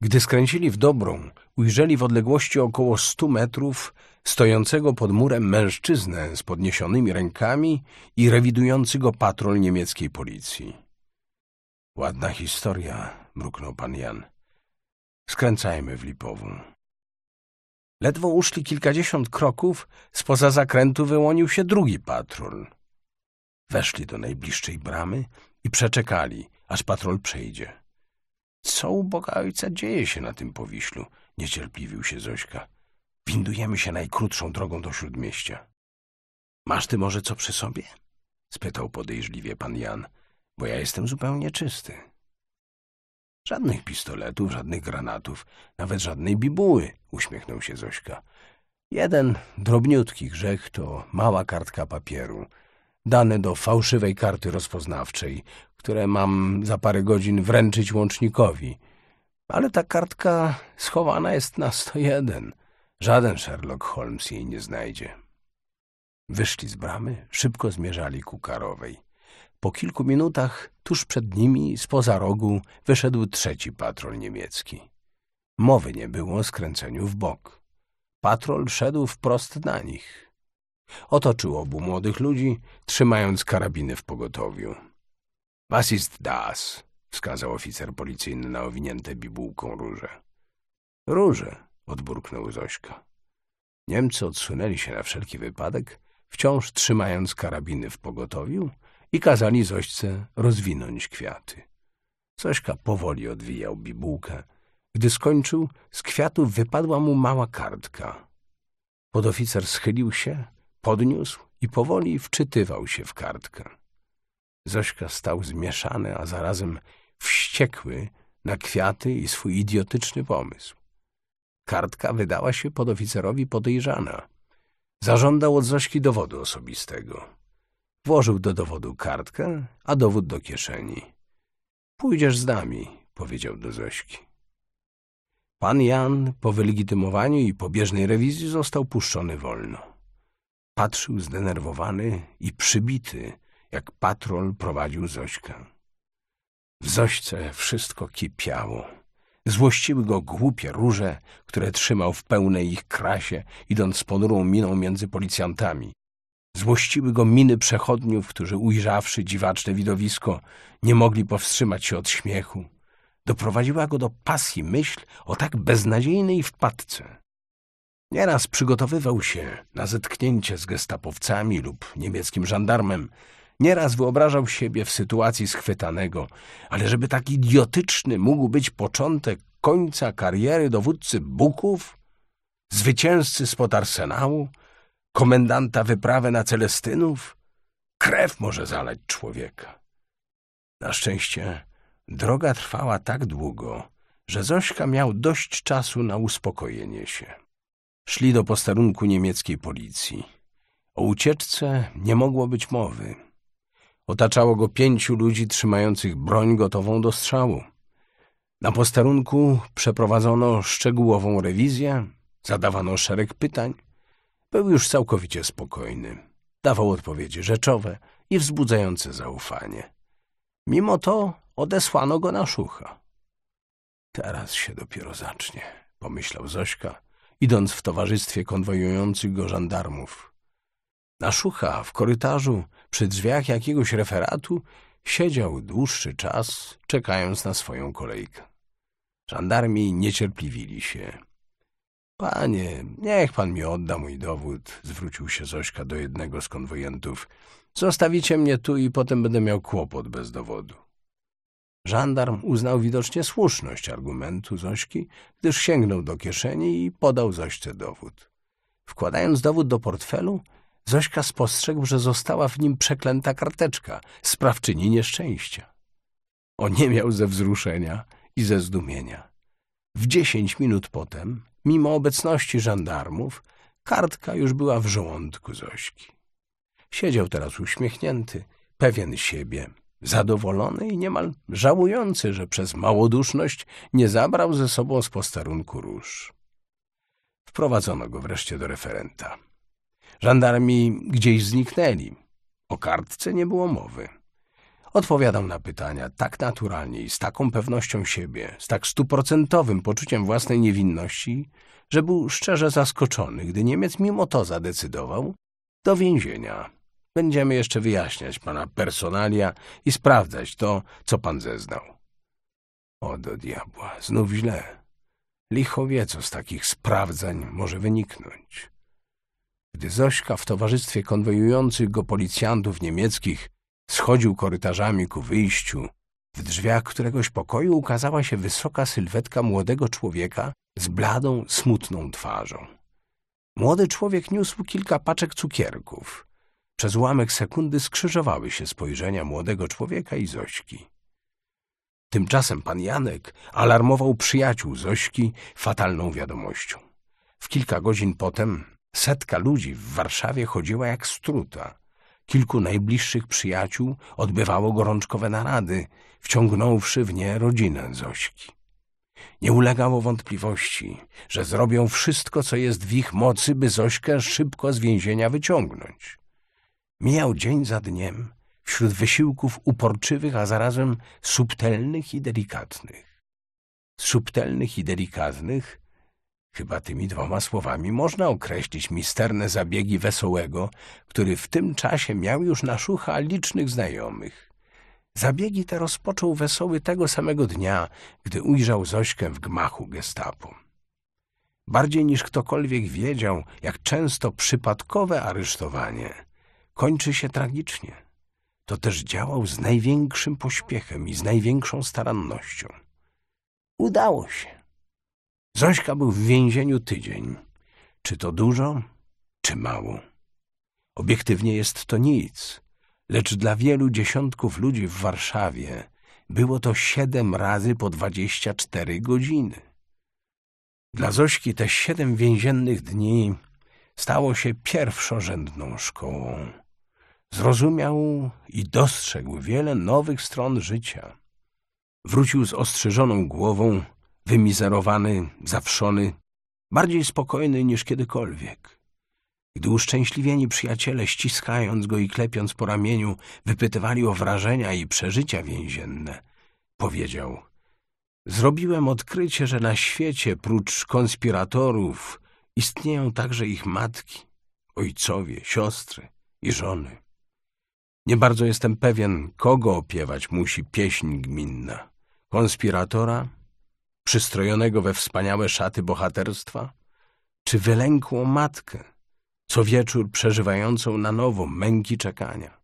Gdy skręcili w dobrą, ujrzeli w odległości około stu metrów stojącego pod murem mężczyznę z podniesionymi rękami i rewidujący go patrol niemieckiej policji. Ładna historia, mruknął pan Jan. Skręcajmy w Lipową. Ledwo uszli kilkadziesiąt kroków, spoza zakrętu wyłonił się drugi patrol. Weszli do najbliższej bramy i przeczekali, aż patrol przejdzie. Co u Boga Ojca dzieje się na tym powiślu? Niecierpliwił się Zośka. Windujemy się najkrótszą drogą do Śródmieścia. Masz ty może co przy sobie? spytał podejrzliwie pan Jan, bo ja jestem zupełnie czysty. Żadnych pistoletów, żadnych granatów, nawet żadnej bibuły, uśmiechnął się Zośka. Jeden drobniutki grzech to mała kartka papieru, dane do fałszywej karty rozpoznawczej, które mam za parę godzin wręczyć łącznikowi. Ale ta kartka schowana jest na 101. Żaden Sherlock Holmes jej nie znajdzie. Wyszli z bramy, szybko zmierzali ku karowej. Po kilku minutach tuż przed nimi, spoza rogu, wyszedł trzeci patrol niemiecki. Mowy nie było o skręceniu w bok. Patrol szedł wprost na nich. Otoczył obu młodych ludzi, trzymając karabiny w pogotowiu. Was ist das? wskazał oficer policyjny na owinięte bibułką róże. Róże, odburknął Zośka. Niemcy odsunęli się na wszelki wypadek, wciąż trzymając karabiny w pogotowiu i kazali Zośce rozwinąć kwiaty. Zośka powoli odwijał bibułkę. Gdy skończył, z kwiatów wypadła mu mała kartka. Podoficer schylił się, podniósł i powoli wczytywał się w kartkę. Zośka stał zmieszany, a zarazem wściekły na kwiaty i swój idiotyczny pomysł. Kartka wydała się podoficerowi podejrzana. Zażądał od Zośki dowodu osobistego. Włożył do dowodu kartkę, a dowód do kieszeni. Pójdziesz z nami, powiedział do Zośki. Pan Jan po wylegitymowaniu i pobieżnej rewizji został puszczony wolno. Patrzył zdenerwowany i przybity, jak patrol prowadził Zośkę. W Zośce wszystko kipiało. Złościły go głupie róże, które trzymał w pełnej ich krasie, idąc z ponurą miną między policjantami. Złościły go miny przechodniów, którzy ujrzawszy dziwaczne widowisko, nie mogli powstrzymać się od śmiechu. Doprowadziła go do pasji myśl o tak beznadziejnej wpadce. Nieraz przygotowywał się na zetknięcie z gestapowcami lub niemieckim żandarmem. Nieraz wyobrażał siebie w sytuacji schwytanego, ale żeby tak idiotyczny mógł być początek końca kariery dowódcy Buków, zwycięzcy spod arsenału, komendanta wyprawy na Celestynów? Krew może zalać człowieka. Na szczęście droga trwała tak długo, że Zośka miał dość czasu na uspokojenie się. Szli do posterunku niemieckiej policji. O ucieczce nie mogło być mowy. Otaczało go pięciu ludzi trzymających broń gotową do strzału. Na posterunku przeprowadzono szczegółową rewizję, zadawano szereg pytań. Był już całkowicie spokojny. Dawał odpowiedzi rzeczowe i wzbudzające zaufanie. Mimo to odesłano go na szucha. Teraz się dopiero zacznie, pomyślał Zośka, idąc w towarzystwie konwojujących go żandarmów. Na szucha w korytarzu, przy drzwiach jakiegoś referatu, siedział dłuższy czas, czekając na swoją kolejkę. Żandarmi niecierpliwili się. Panie, niech pan mi odda mój dowód, zwrócił się Zośka do jednego z konwojentów. Zostawicie mnie tu i potem będę miał kłopot bez dowodu. Żandarm uznał widocznie słuszność argumentu Zośki, gdyż sięgnął do kieszeni i podał Zośce dowód. Wkładając dowód do portfelu, Zośka spostrzegł, że została w nim przeklęta karteczka, sprawczyni nieszczęścia. Oniemiał ze wzruszenia i ze zdumienia. W dziesięć minut potem, mimo obecności żandarmów, kartka już była w żołądku Zośki. Siedział teraz uśmiechnięty, pewien siebie, zadowolony i niemal żałujący, że przez małoduszność nie zabrał ze sobą z posterunku róż. Wprowadzono go wreszcie do referenta. Żandarmi gdzieś zniknęli. O kartce nie było mowy. Odpowiadał na pytania tak naturalnie i z taką pewnością siebie, z tak stuprocentowym poczuciem własnej niewinności, że był szczerze zaskoczony, gdy Niemiec mimo to zadecydował do więzienia. Będziemy jeszcze wyjaśniać pana personalia i sprawdzać to, co pan zeznał. O do diabła, znów źle. Licho wie, co z takich sprawdzań może wyniknąć. Gdy Zośka w towarzystwie konwojujących go policjantów niemieckich schodził korytarzami ku wyjściu, w drzwiach któregoś pokoju ukazała się wysoka sylwetka młodego człowieka z bladą, smutną twarzą. Młody człowiek niósł kilka paczek cukierków. Przez ułamek sekundy skrzyżowały się spojrzenia młodego człowieka i Zośki. Tymczasem pan Janek alarmował przyjaciół Zośki fatalną wiadomością. W kilka godzin potem setka ludzi w Warszawie chodziła jak struta. Kilku najbliższych przyjaciół odbywało gorączkowe narady, wciągnąwszy w nie rodzinę Zośki. Nie ulegało wątpliwości, że zrobią wszystko, co jest w ich mocy, by Zośkę szybko z więzienia wyciągnąć. Mijał dzień za dniem wśród wysiłków uporczywych, a zarazem subtelnych i delikatnych. Subtelnych i delikatnych Chyba tymi dwoma słowami można określić misterne zabiegi Wesołego, który w tym czasie miał już na szucha licznych znajomych. Zabiegi te rozpoczął Wesoły tego samego dnia, gdy ujrzał Zośkę w gmachu gestapo. Bardziej niż ktokolwiek wiedział, jak często przypadkowe aresztowanie kończy się tragicznie. To też działał z największym pośpiechem i z największą starannością. Udało się. Zośka był w więzieniu tydzień. Czy to dużo, czy mało? Obiektywnie jest to nic, lecz dla wielu dziesiątków ludzi w Warszawie było to siedem razy po dwadzieścia cztery godziny. Dla Zośki te siedem więziennych dni stało się pierwszorzędną szkołą. Zrozumiał i dostrzegł wiele nowych stron życia. Wrócił z ostrzyżoną głową, wymizerowany, zawszony, bardziej spokojny niż kiedykolwiek. Gdy uszczęśliwieni przyjaciele, ściskając go i klepiąc po ramieniu, wypytywali o wrażenia i przeżycia więzienne, powiedział Zrobiłem odkrycie, że na świecie, prócz konspiratorów, istnieją także ich matki, ojcowie, siostry i żony. Nie bardzo jestem pewien, kogo opiewać musi pieśń gminna. Konspiratora przystrojonego we wspaniałe szaty bohaterstwa, czy wylękłą matkę, co wieczór przeżywającą na nowo męki czekania.